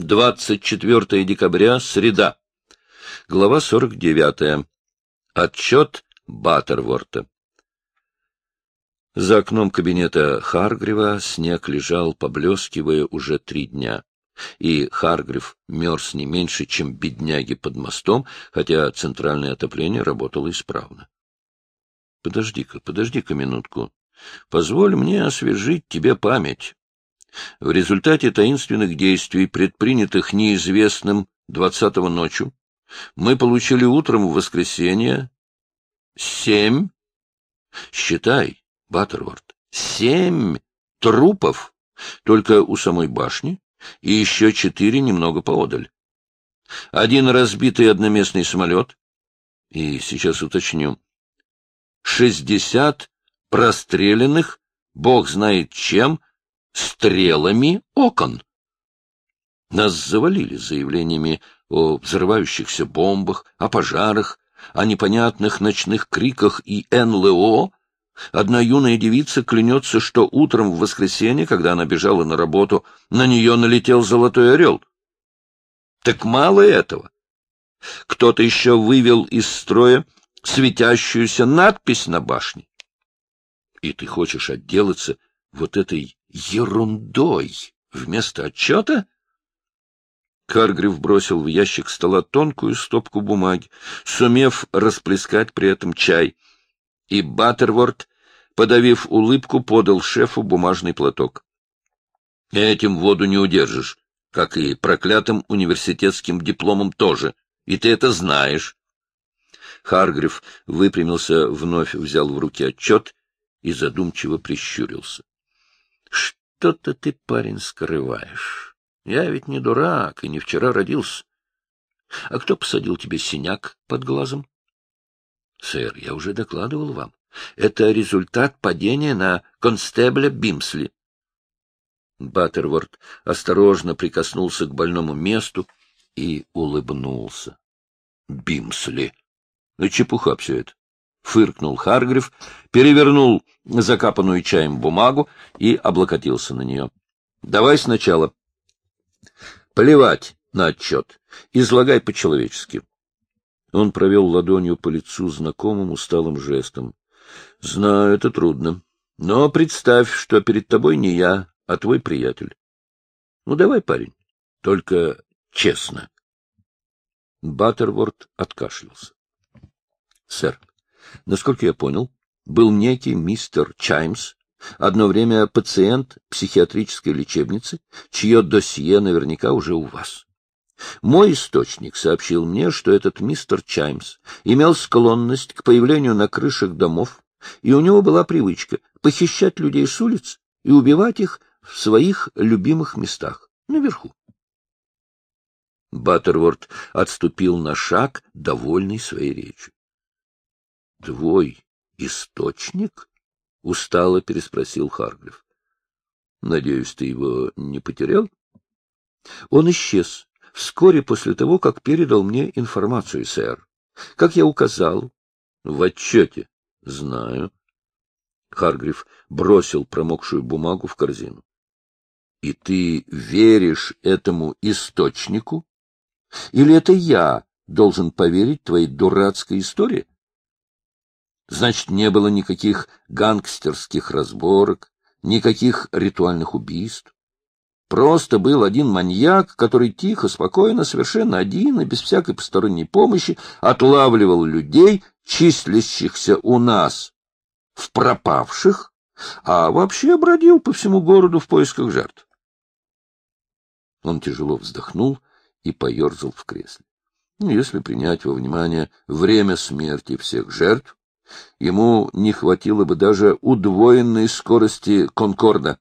24 декабря, среда. Глава 49. Отчет Баттерворта. За окном кабинета Харгрива снег лежал, поблескивая уже три дня. И Харгрив мерз не меньше, чем бедняги под мостом, хотя центральное отопление работало исправно. — Подожди-ка, подожди-ка минутку. Позволь мне освежить тебе память. В результате таинственных действий, предпринятых неизвестным 20-го ночью, мы получили утром в воскресенье семь, считай, Баттерворд, семь трупов только у самой башни и еще четыре немного поодаль. Один разбитый одноместный самолет, и сейчас уточню, шестьдесят простреленных, бог знает чем, стрелами окон. Нас завалили заявлениями о взрывающихся бомбах, о пожарах, о непонятных ночных криках и НЛО. Одна юная девица клянется, что утром в воскресенье, когда она бежала на работу, на нее налетел золотой орел. Так мало этого. Кто-то еще вывел из строя светящуюся надпись на башне. И ты хочешь отделаться вот этой ерундой вместо отчета? Каргрив бросил в ящик стола тонкую стопку бумаги, сумев расплескать при этом чай, и Баттерворд, подавив улыбку, подал шефу бумажный платок. — Этим воду не удержишь, как и проклятым университетским дипломом тоже, и ты это знаешь. Харгрив выпрямился, вновь взял в руки отчет и задумчиво прищурился. — Что-то ты, парень, скрываешь. Я ведь не дурак и не вчера родился. А кто посадил тебе синяк под глазом? — Сэр, я уже докладывал вам. Это результат падения на констебля Бимсли. Баттерворд осторожно прикоснулся к больному месту и улыбнулся. — Бимсли! Ну, чепуха все это. — фыркнул Харгрив, перевернул закапанную чаем бумагу и облокотился на нее. — Давай сначала. — Плевать на отчет. Излагай по-человечески. Он провел ладонью по лицу знакомым усталым жестом. — Знаю, это трудно. Но представь, что перед тобой не я, а твой приятель. Ну, давай, парень, только честно. Баттерворд откашлялся. — Сэр, Насколько я понял, был некий мистер Чаймс, одно время пациент психиатрической лечебницы, чье досье наверняка уже у вас. Мой источник сообщил мне, что этот мистер Чаймс имел склонность к появлению на крышах домов, и у него была привычка похищать людей с улиц и убивать их в своих любимых местах, наверху. Баттерворд отступил на шаг, довольный своей речью. — Твой источник? — устало переспросил Харглев. — Надеюсь, ты его не потерял? Он исчез вскоре после того, как передал мне информацию, сэр. Как я указал. В отчете. Знаю. Харгрив бросил промокшую бумагу в корзину. — И ты веришь этому источнику? Или это я должен поверить твоей дурацкой истории? Значит, не было никаких гангстерских разборок, никаких ритуальных убийств. Просто был один маньяк, который тихо, спокойно, совершенно один и без всякой посторонней помощи отлавливал людей, числящихся у нас в пропавших, а вообще бродил по всему городу в поисках жертв. Он тяжело вздохнул и поерзал в кресле. Если принять во внимание время смерти всех жертв, ему не хватило бы даже удвоенной скорости «Конкорда».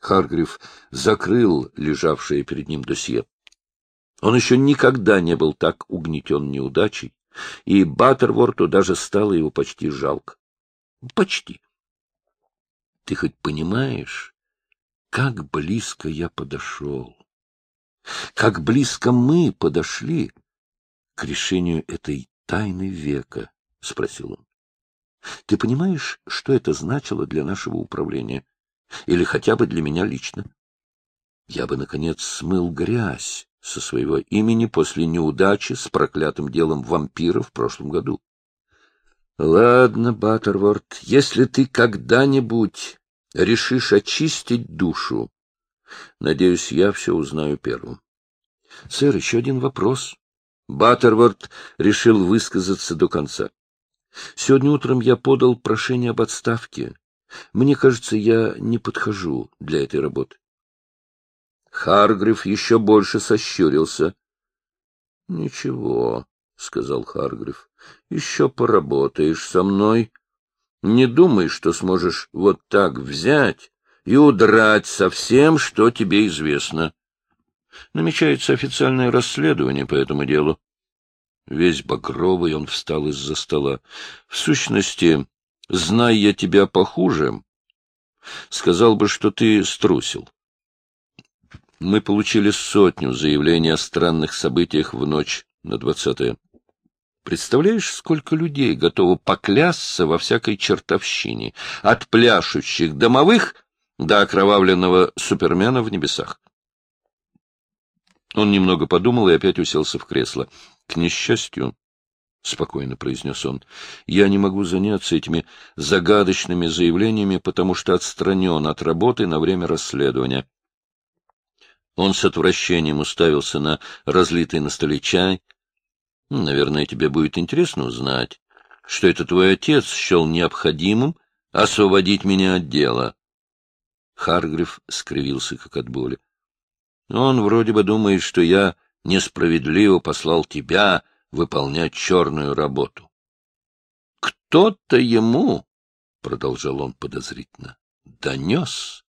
Харгрив закрыл лежавшее перед ним досье. Он еще никогда не был так угнетен неудачей, и Баттерворту даже стало его почти жалко. Почти. Ты хоть понимаешь, как близко я подошел? Как близко мы подошли к решению этой тайны века? — спросил он. — Ты понимаешь, что это значило для нашего управления? Или хотя бы для меня лично? Я бы, наконец, смыл грязь со своего имени после неудачи с проклятым делом вампира в прошлом году. Ладно, Баттерворд, если ты когда-нибудь решишь очистить душу, надеюсь, я все узнаю первым. Сэр, еще один вопрос. Баттерворд решил высказаться до конца. Сегодня утром я подал прошение об отставке. Мне кажется, я не подхожу для этой работы. Харгрив еще больше сощурился. — Ничего, — сказал Харгрив, — еще поработаешь со мной. Не думай, что сможешь вот так взять и удрать со всем, что тебе известно. Намечается официальное расследование по этому делу. Весь багровый он встал из-за стола. В сущности, зная я тебя похуже, сказал бы, что ты струсил. Мы получили сотню заявлений о странных событиях в ночь на двадцатое. Представляешь, сколько людей готовы поклясться во всякой чертовщине, от пляшущих домовых до окровавленного супермена в небесах? Он немного подумал и опять уселся в кресло. К несчастью, — спокойно произнес он, — я не могу заняться этими загадочными заявлениями, потому что отстранен от работы на время расследования. Он с отвращением уставился на разлитый на столе чай. — Наверное, тебе будет интересно узнать, что это твой отец счел необходимым освободить меня от дела. Харгрив скривился, как от боли. Он вроде бы думает, что я несправедливо послал тебя выполнять черную работу. — Кто-то ему, — продолжал он подозрительно, — донес.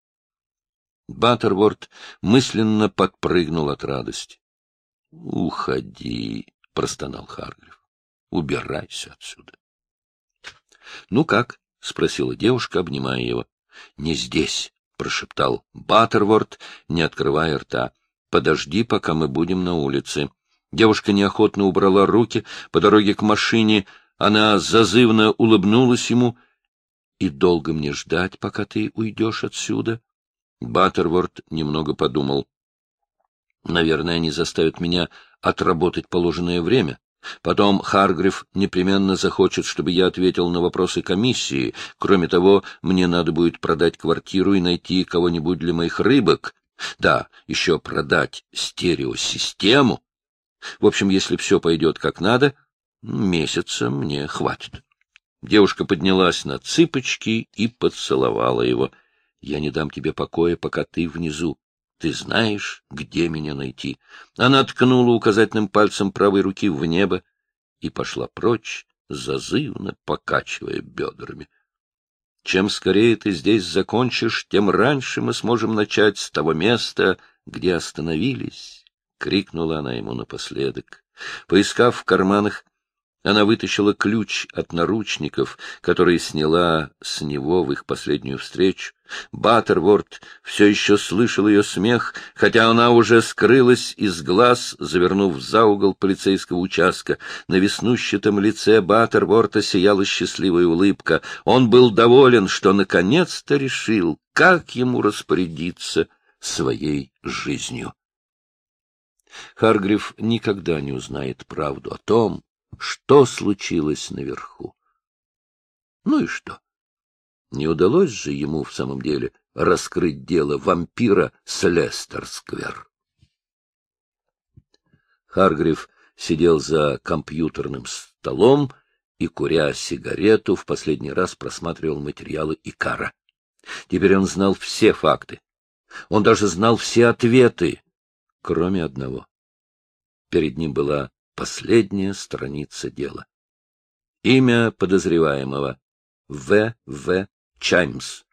Баттерворд мысленно подпрыгнул от радости. — Уходи, — простонал Харгрив. — Убирайся отсюда. — Ну как? — спросила девушка, обнимая его. — Не здесь, — прошептал Баттерворд, не открывая рта. Подожди, пока мы будем на улице. Девушка неохотно убрала руки. По дороге к машине она зазывно улыбнулась ему. — И долго мне ждать, пока ты уйдешь отсюда? Баттерворд немного подумал. — Наверное, они заставят меня отработать положенное время. Потом Харгрив непременно захочет, чтобы я ответил на вопросы комиссии. Кроме того, мне надо будет продать квартиру и найти кого-нибудь для моих рыбок. Да, еще продать стереосистему. В общем, если все пойдет как надо, месяца мне хватит. Девушка поднялась на цыпочки и поцеловала его. — Я не дам тебе покоя, пока ты внизу. Ты знаешь, где меня найти. Она ткнула указательным пальцем правой руки в небо и пошла прочь, зазывно покачивая бедрами. Чем скорее ты здесь закончишь, тем раньше мы сможем начать с того места, где остановились, — крикнула она ему напоследок. Поискав в карманах она вытащила ключ от наручников, которые сняла с него в их последнюю встречу. Баттерворд все еще слышал ее смех, хотя она уже скрылась из глаз, завернув за угол полицейского участка. На веснущатом лице Баттерворта сияла счастливая улыбка. Он был доволен, что наконец-то решил, как ему распорядиться своей жизнью. Харгрив никогда не узнает правду о том, что случилось наверху. Ну и что? Не удалось же ему в самом деле раскрыть дело вампира с Лестерсквер. Харгрив сидел за компьютерным столом и, куря сигарету, в последний раз просматривал материалы Икара. Теперь он знал все факты. Он даже знал все ответы, кроме одного. Перед ним была Последняя страница дела. Имя подозреваемого. В. В. Чаймс.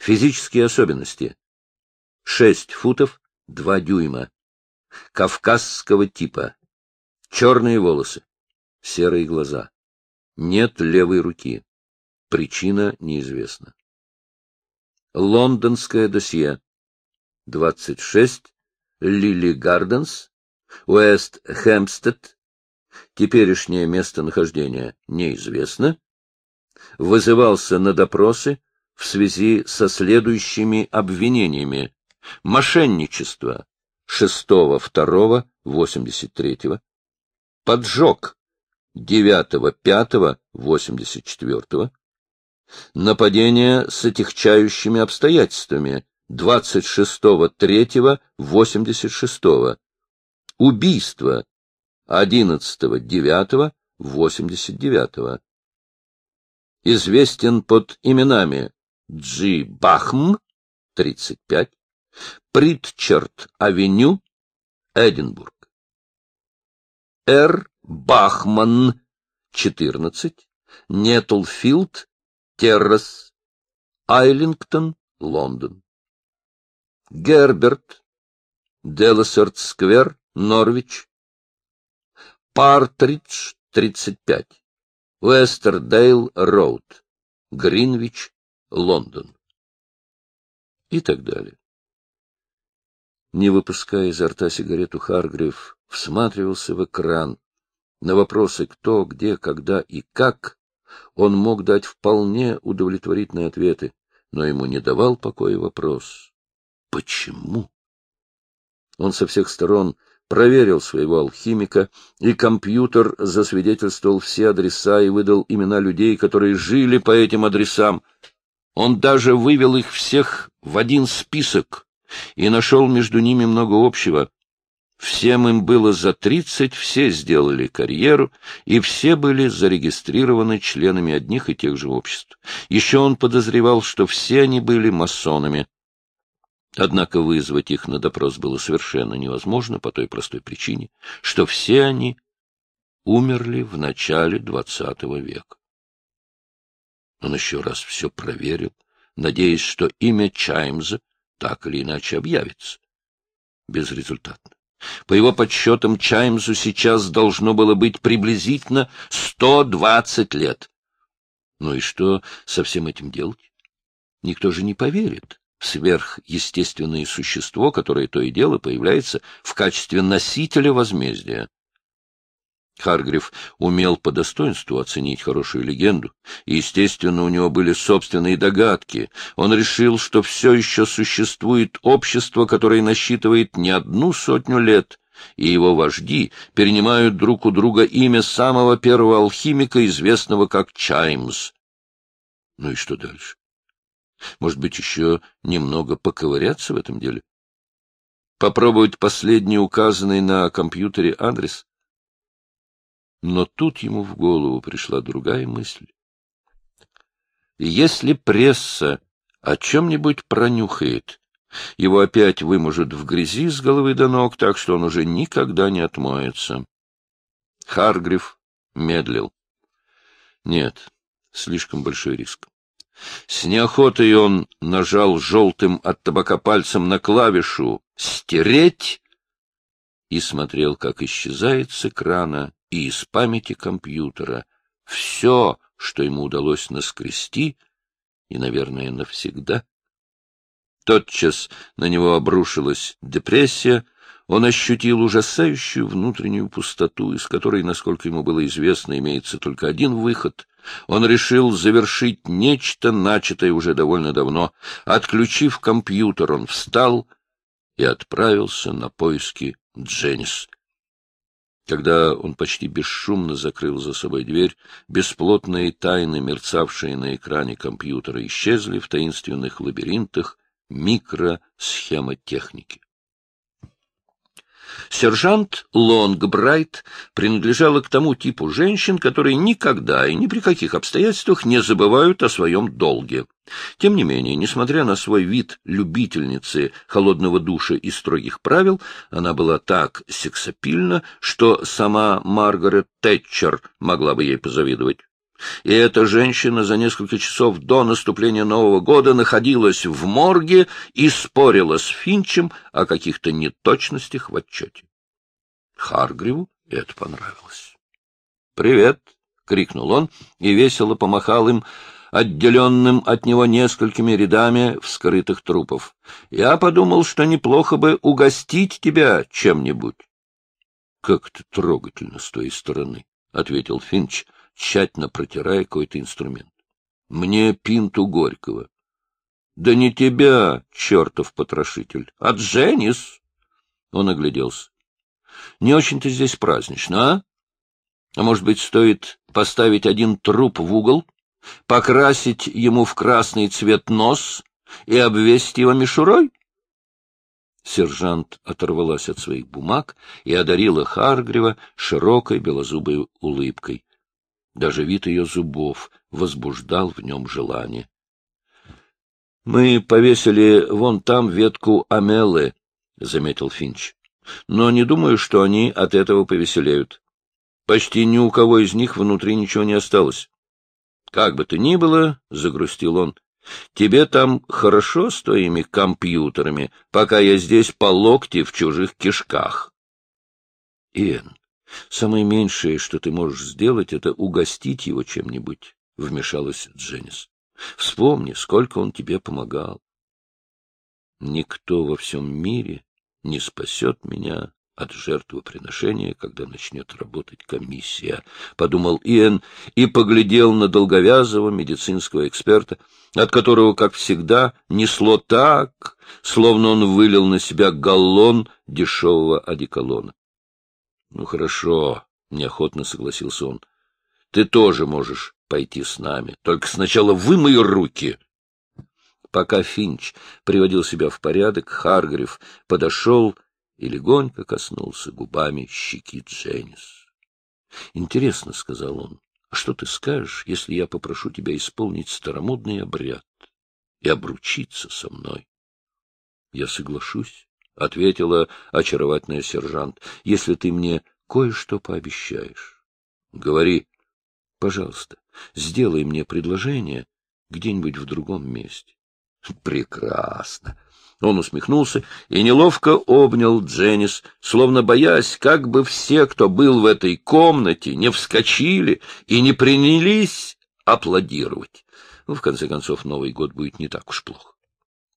Физические особенности. Шесть футов два дюйма. Кавказского типа. Черные волосы. Серые глаза. Нет левой руки. Причина неизвестна. Лондонское досье. 26. Лили Гарденс. Уэст-Хэмпстед, теперешнее местонахождение неизвестно, вызывался на допросы в связи со следующими обвинениями. Мошенничество 6.2.83. Поджог 9.5.84. Нападение с отягчающими обстоятельствами 26.3.86. Убийство 11.9.89. Известен под именами Джи Бахм, 35, Притчард-авеню, Эдинбург. Р. Бахман, 14, Нетлфилд, Террас, Айлингтон, Лондон. Герберт, Деласерт-сквер, Норвич. Партридж, 35, Уэстердейл-роуд, Гринвич, Лондон. И так далее. Не выпуская изо рта сигарету, Харгрив всматривался в экран. На вопросы «кто», «где», «когда» и «как» он мог дать вполне удовлетворительные ответы, но ему не давал покоя вопрос «почему?». Он со всех сторон проверил своего алхимика, и компьютер засвидетельствовал все адреса и выдал имена людей, которые жили по этим адресам. Он даже вывел их всех в один список и нашел между ними много общего. Всем им было за тридцать, все сделали карьеру, и все были зарегистрированы членами одних и тех же обществ. Еще он подозревал, что все они были масонами. Однако вызвать их на допрос было совершенно невозможно по той простой причине, что все они умерли в начале двадцатого века. Он еще раз все проверил, надеясь, что имя Чаймза так или иначе объявится. Безрезультатно. По его подсчетам, Чаймзу сейчас должно было быть приблизительно 120 лет. Ну и что со всем этим делать? Никто же не поверит сверхъестественное существо, которое то и дело появляется в качестве носителя возмездия. Харгрив умел по достоинству оценить хорошую легенду, и, естественно, у него были собственные догадки. Он решил, что все еще существует общество, которое насчитывает не одну сотню лет, и его вожди перенимают друг у друга имя самого первого алхимика, известного как Чаймс. Ну и что дальше? Может быть, еще немного поковыряться в этом деле? Попробовать последний указанный на компьютере адрес? Но тут ему в голову пришла другая мысль. Если пресса о чем-нибудь пронюхает, его опять выможут в грязи с головы до ног, так что он уже никогда не отмоется. Харгрив медлил. Нет, слишком большой риск. С неохотой он нажал желтым от табака пальцем на клавишу «Стереть» и смотрел, как исчезает с экрана и из памяти компьютера все, что ему удалось наскрести, и, наверное, навсегда. Тотчас на него обрушилась депрессия, он ощутил ужасающую внутреннюю пустоту, из которой, насколько ему было известно, имеется только один выход. Он решил завершить нечто, начатое уже довольно давно. Отключив компьютер, он встал и отправился на поиски Дженнис. Когда он почти бесшумно закрыл за собой дверь, бесплотные тайны, мерцавшие на экране компьютера, исчезли в таинственных лабиринтах микросхемотехники. Сержант Лонгбрайт принадлежала к тому типу женщин, которые никогда и ни при каких обстоятельствах не забывают о своем долге. Тем не менее, несмотря на свой вид любительницы холодного душа и строгих правил, она была так сексапильна, что сама Маргарет Тэтчер могла бы ей позавидовать. И эта женщина за несколько часов до наступления Нового года находилась в морге и спорила с Финчем о каких-то неточностях в отчете. Харгриву это понравилось. «Привет!» — крикнул он и весело помахал им, отделенным от него несколькими рядами вскрытых трупов. «Я подумал, что неплохо бы угостить тебя чем-нибудь». «Как это трогательно с твоей стороны», — ответил Финч, тщательно протирая какой-то инструмент. — Мне пинту горького. — Да не тебя, чертов потрошитель, а Дженнис. Он огляделся. — Не очень-то здесь празднично, а? А может быть, стоит поставить один труп в угол, покрасить ему в красный цвет нос и обвесить его мишурой? Сержант оторвалась от своих бумаг и одарила Харгрева широкой белозубой улыбкой. Даже вид ее зубов возбуждал в нем желание. — Мы повесили вон там ветку амелы, — заметил Финч. — Но не думаю, что они от этого повеселеют. Почти ни у кого из них внутри ничего не осталось. — Как бы то ни было, — загрустил он, — тебе там хорошо с твоими компьютерами, пока я здесь по локти в чужих кишках. — Иэн, самое меньшее, что ты можешь сделать, это угостить его чем-нибудь, — вмешалась Дженнис. — Вспомни, сколько он тебе помогал. Никто во всем мире не спасет меня от жертвоприношения, когда начнет работать комиссия, — подумал Иэн и поглядел на долговязого медицинского эксперта, от которого, как всегда, несло так, словно он вылил на себя галлон дешевого одеколона. — Ну, хорошо, — неохотно согласился он. — Ты тоже можешь пойти с нами, только сначала вымой руки. Пока Финч приводил себя в порядок, Харгрив подошел и легонько коснулся губами щеки Дженнис. — Интересно, — сказал он, — а что ты скажешь, если я попрошу тебя исполнить старомодный обряд и обручиться со мной? — Я соглашусь, — ответила очаровательная сержант, — если ты мне кое-что пообещаешь. — Говори. — Пожалуйста, сделай мне предложение где-нибудь в другом месте. — Прекрасно. Он усмехнулся и неловко обнял Дженнис, словно боясь, как бы все, кто был в этой комнате, не вскочили и не принялись аплодировать. В конце концов, Новый год будет не так уж плохо.